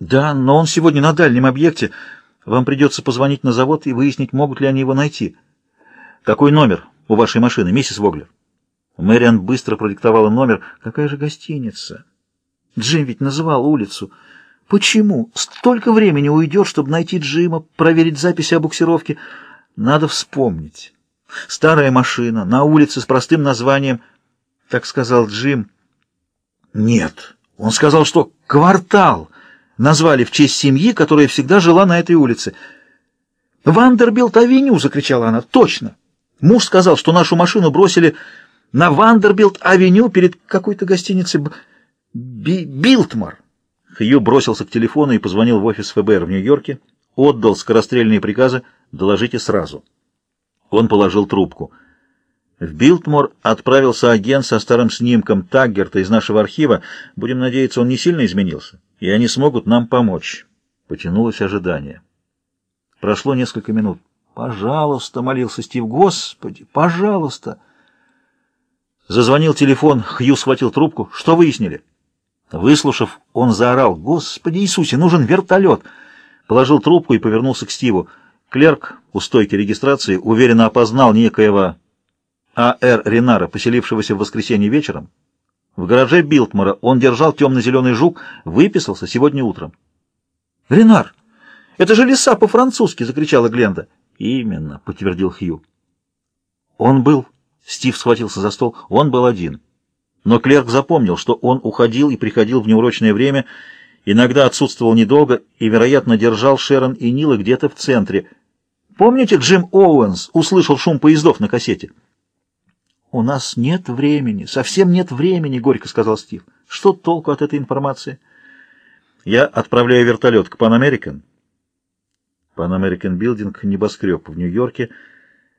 Да, но он сегодня на дальнем объекте. Вам придется позвонить на завод и выяснить, могут ли они его найти. Какой номер у вашей машины, миссис Воглер? Мэриан быстро продиктовала номер. Какая же гостиница? Джим ведь называл улицу. Почему? Столько времени уйдет, чтобы найти Джима, проверить записи о буксировке. Надо вспомнить. Старая машина, на улице с простым названием, так сказал Джим. Нет, он сказал, что «квартал» назвали в честь семьи, которая всегда жила на этой улице. «Вандербилт-авеню!» — закричала она. «Точно! Муж сказал, что нашу машину бросили на Вандербилт-авеню перед какой-то гостиницей Би Билтмор». Хью бросился к телефону и позвонил в офис ФБР в Нью-Йорке, отдал скорострельные приказы «доложите сразу». Он положил трубку. В Билтмор отправился агент со старым снимком Таггерта из нашего архива. Будем надеяться, он не сильно изменился и они смогут нам помочь. Потянулось ожидание. Прошло несколько минут. «Пожалуйста», — молился Стив, — «Господи, пожалуйста». Зазвонил телефон, Хью схватил трубку. «Что выяснили?» Выслушав, он заорал. «Господи Иисусе, нужен вертолет!» Положил трубку и повернулся к Стиву. Клерк у стойки регистрации уверенно опознал некоего А.Р. Ренара, поселившегося в воскресенье вечером, в гараже Билтмора он держал темно-зеленый жук, выписался сегодня утром. «Ренар, это же лиса по-французски!» — закричала Гленда. «Именно», — подтвердил Хью. «Он был...» — Стив схватился за стол. «Он был один». Но клерк запомнил, что он уходил и приходил в неурочное время, иногда отсутствовал недолго и, вероятно, держал Шерон и Нила где-то в центре. Помните, Джим Оуэнс услышал шум поездов на кассете? «У нас нет времени, совсем нет времени», — горько сказал Стив. «Что толку от этой информации?» «Я отправляю вертолет к Pan American». Pan American Building — небоскреб в Нью-Йорке,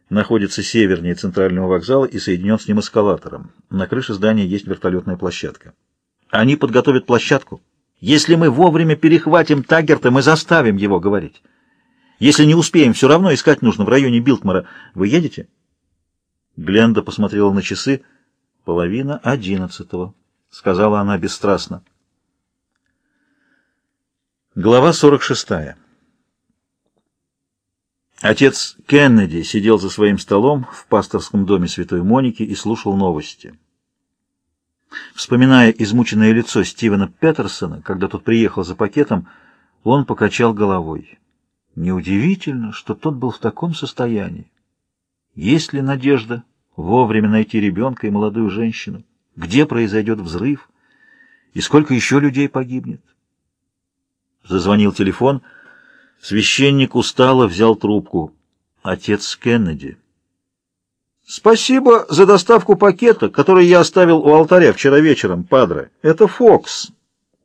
находится севернее центрального вокзала и соединен с ним эскалатором. На крыше здания есть вертолетная площадка. Они подготовят площадку. Если мы вовремя перехватим Таггерта, мы заставим его говорить. Если не успеем, все равно искать нужно в районе Билтмора. Вы едете?» Гленда посмотрела на часы. «Половина одиннадцатого», — сказала она бесстрастно. Глава сорок шестая. Отец Кеннеди сидел за своим столом в пасторском доме Святой Моники и слушал новости. Вспоминая измученное лицо Стивена Петерсона, когда тот приехал за пакетом, он покачал головой. Неудивительно, что тот был в таком состоянии. Есть ли надежда вовремя найти ребенка и молодую женщину? Где произойдет взрыв? И сколько еще людей погибнет? Зазвонил телефон. Священник устало взял трубку. Отец Кеннеди. «Спасибо за доставку пакета, который я оставил у алтаря вчера вечером, падре. Это Фокс».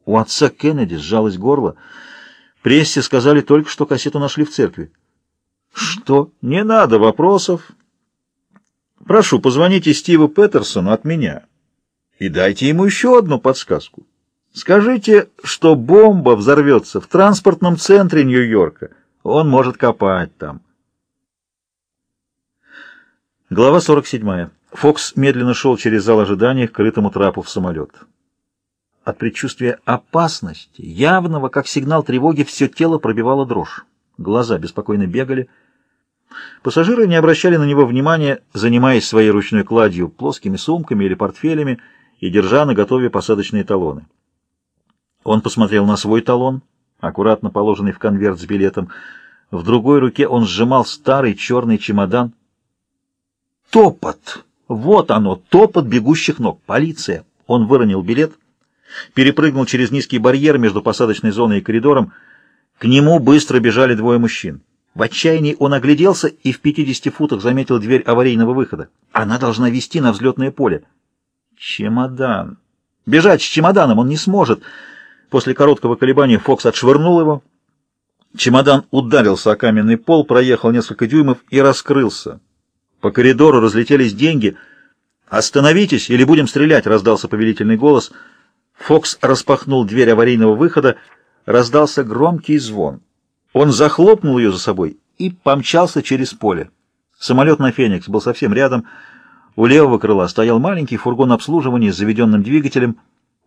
У отца Кеннеди сжалось горло. Прессе сказали только, что кассету нашли в церкви. «Что? Не надо вопросов. Прошу, позвоните Стиву Петерсону от меня и дайте ему еще одну подсказку. Скажите, что бомба взорвется в транспортном центре Нью-Йорка. Он может копать там. Глава 47. Фокс медленно шел через зал ожидания к крытому трапу в самолет. От предчувствия опасности, явного, как сигнал тревоги, все тело пробивало дрожь. Глаза беспокойно бегали, Пассажиры не обращали на него внимания, занимаясь своей ручной кладью, плоскими сумками или портфелями и держа на готове посадочные талоны. Он посмотрел на свой талон, аккуратно положенный в конверт с билетом. В другой руке он сжимал старый черный чемодан. Топот! Вот оно, топот бегущих ног. Полиция! Он выронил билет, перепрыгнул через низкий барьер между посадочной зоной и коридором. К нему быстро бежали двое мужчин. В отчаянии он огляделся и в 50 футах заметил дверь аварийного выхода. Она должна вести на взлетное поле. Чемодан. Бежать с чемоданом он не сможет. После короткого колебания Фокс отшвырнул его. Чемодан ударился о каменный пол, проехал несколько дюймов и раскрылся. По коридору разлетелись деньги. «Остановитесь, или будем стрелять!» — раздался повелительный голос. Фокс распахнул дверь аварийного выхода. Раздался громкий звон. Он захлопнул ее за собой и помчался через поле. Самолет на «Феникс» был совсем рядом. У левого крыла стоял маленький фургон обслуживания с заведенным двигателем.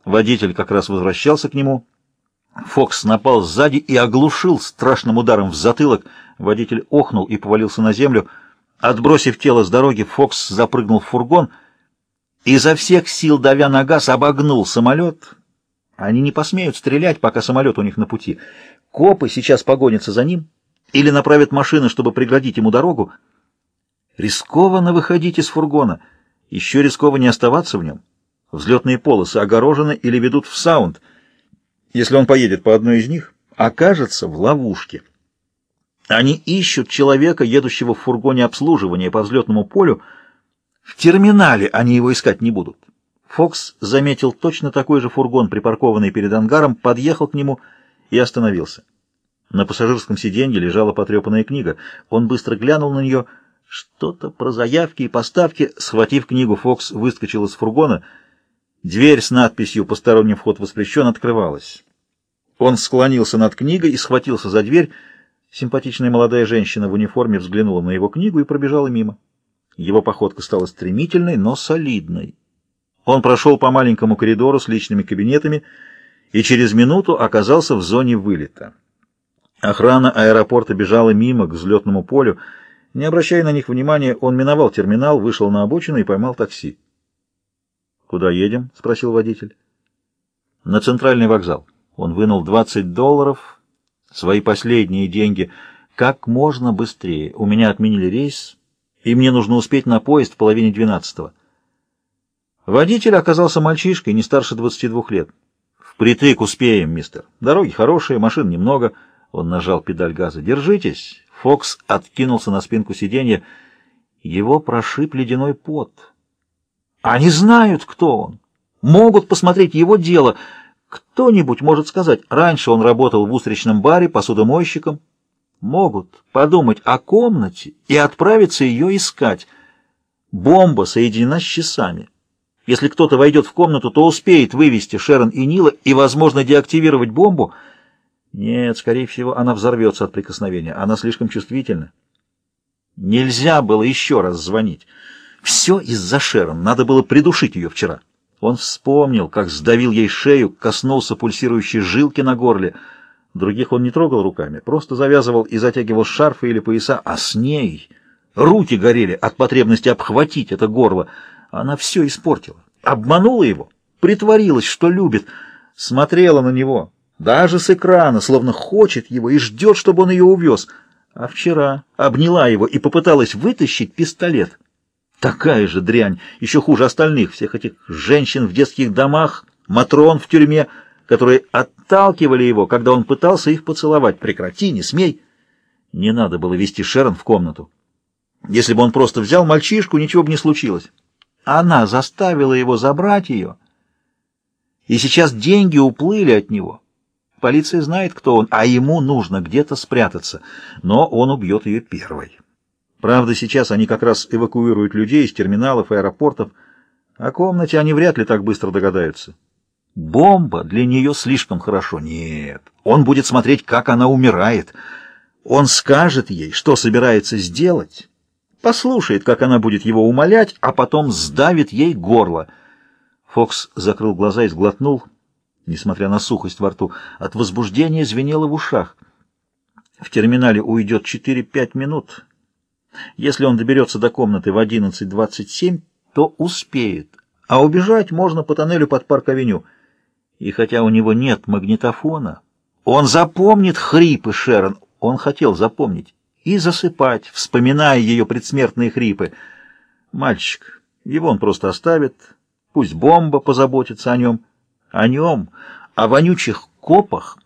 Водитель как раз возвращался к нему. Фокс напал сзади и оглушил страшным ударом в затылок. Водитель охнул и повалился на землю. Отбросив тело с дороги, Фокс запрыгнул в фургон и изо всех сил, давя на газ, обогнул самолет. Они не посмеют стрелять, пока самолет у них на пути. Копы сейчас погонятся за ним или направят машины, чтобы преградить ему дорогу. Рискованно выходить из фургона. Еще рискованнее оставаться в нем. Взлетные полосы огорожены или ведут в саунд. Если он поедет по одной из них, окажется в ловушке. Они ищут человека, едущего в фургоне обслуживания по взлетному полю. В терминале они его искать не будут. Фокс заметил точно такой же фургон, припаркованный перед ангаром, подъехал к нему и остановился. На пассажирском сиденье лежала потрепанная книга. Он быстро глянул на нее. Что-то про заявки и поставки. Схватив книгу, Фокс выскочил из фургона. Дверь с надписью «Посторонний вход воспрещен» открывалась. Он склонился над книгой и схватился за дверь. Симпатичная молодая женщина в униформе взглянула на его книгу и пробежала мимо. Его походка стала стремительной, но солидной. Он прошел по маленькому коридору с личными кабинетами и через минуту оказался в зоне вылета. Охрана аэропорта бежала мимо к взлетному полю. Не обращая на них внимания, он миновал терминал, вышел на обочину и поймал такси. «Куда едем?» — спросил водитель. «На центральный вокзал». Он вынул 20 долларов, свои последние деньги, как можно быстрее. У меня отменили рейс, и мне нужно успеть на поезд в половине двенадцатого. Водитель оказался мальчишкой, не старше 22 лет. «Впритык успеем, мистер. Дороги хорошие, машин немного». Он нажал педаль газа. «Держитесь!» Фокс откинулся на спинку сиденья. Его прошиб ледяной пот. «Они знают, кто он. Могут посмотреть его дело». Кто-нибудь может сказать, раньше он работал в устричном баре посудомойщиком. Могут подумать о комнате и отправиться ее искать. Бомба соединена с часами. Если кто-то войдет в комнату, то успеет вывести Шерон и Нила и, возможно, деактивировать бомбу. Нет, скорее всего, она взорвется от прикосновения. Она слишком чувствительна. Нельзя было еще раз звонить. Все из-за Шерон. Надо было придушить ее вчера. Он вспомнил, как сдавил ей шею, коснулся пульсирующей жилки на горле. Других он не трогал руками, просто завязывал и затягивал шарфы или пояса, а с ней руки горели от потребности обхватить это горло. Она все испортила, обманула его, притворилась, что любит, смотрела на него, даже с экрана, словно хочет его и ждет, чтобы он ее увез. А вчера обняла его и попыталась вытащить пистолет. Такая же дрянь, еще хуже остальных, всех этих женщин в детских домах, матрон в тюрьме, которые отталкивали его, когда он пытался их поцеловать. Прекрати, не смей. Не надо было вести Шерон в комнату. Если бы он просто взял мальчишку, ничего бы не случилось. Она заставила его забрать ее, и сейчас деньги уплыли от него. Полиция знает, кто он, а ему нужно где-то спрятаться, но он убьет ее первой. Правда, сейчас они как раз эвакуируют людей из терминалов и аэропортов. О комнате они вряд ли так быстро догадаются. Бомба для нее слишком хорошо. Нет, он будет смотреть, как она умирает. Он скажет ей, что собирается сделать, послушает, как она будет его умолять, а потом сдавит ей горло. Фокс закрыл глаза и сглотнул, несмотря на сухость во рту. От возбуждения звенело в ушах. В терминале уйдет 4-5 минут. Если он доберется до комнаты в 11.27, то успеет, а убежать можно по тоннелю под парк-авеню. И хотя у него нет магнитофона, он запомнит хрипы Шерон, он хотел запомнить, и засыпать, вспоминая ее предсмертные хрипы. Мальчик, его он просто оставит, пусть бомба позаботится о нем, о нем, о вонючих копах,